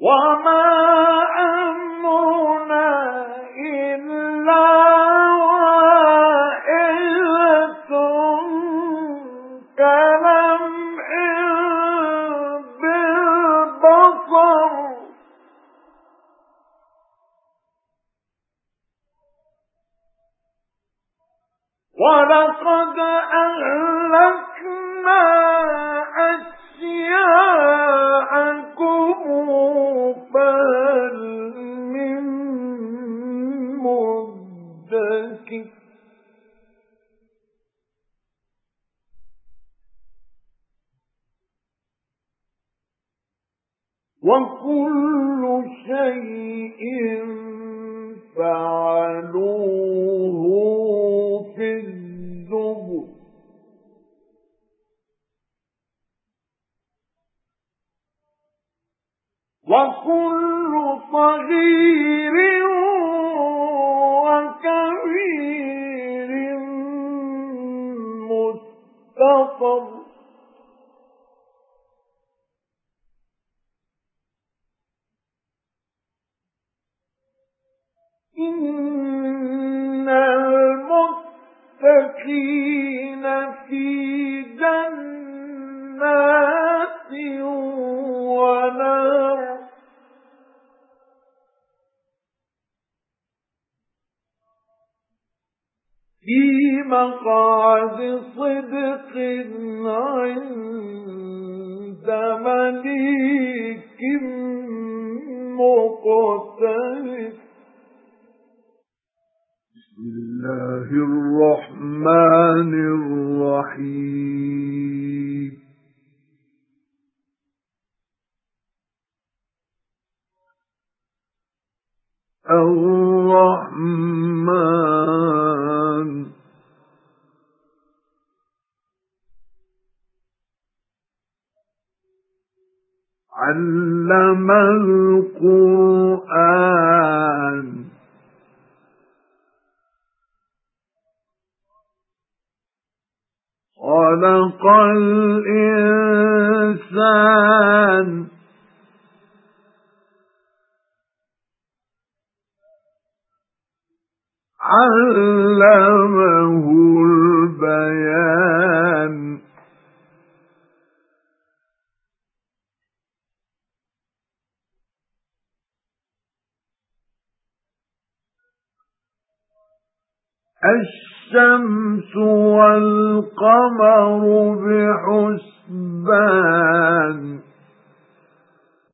وَمَا أَمْرُنَا إِلَّا وَاحِدَةٌ كَلَمْحٍ بِالْبَصَرِ وَلَقَدْ أَهْلَكْنَا وَكُلُّ شَيْءٍ فَعَلُوهُ فِي الزُّبُرِ. وَكُلُّ صَغِيرٍ مُسْتَطَرٌ إِنَّ الْمُتَّقِينَ فِي مَقْعَدِ صِدْقٍ عِندَ مَلِيكٍ مُقْتَدِرٍ بسم الله الرحمن الرحيم. الرحمن علم القرآن. خلق الإنسان علمه الشمس والقمر بحسبان.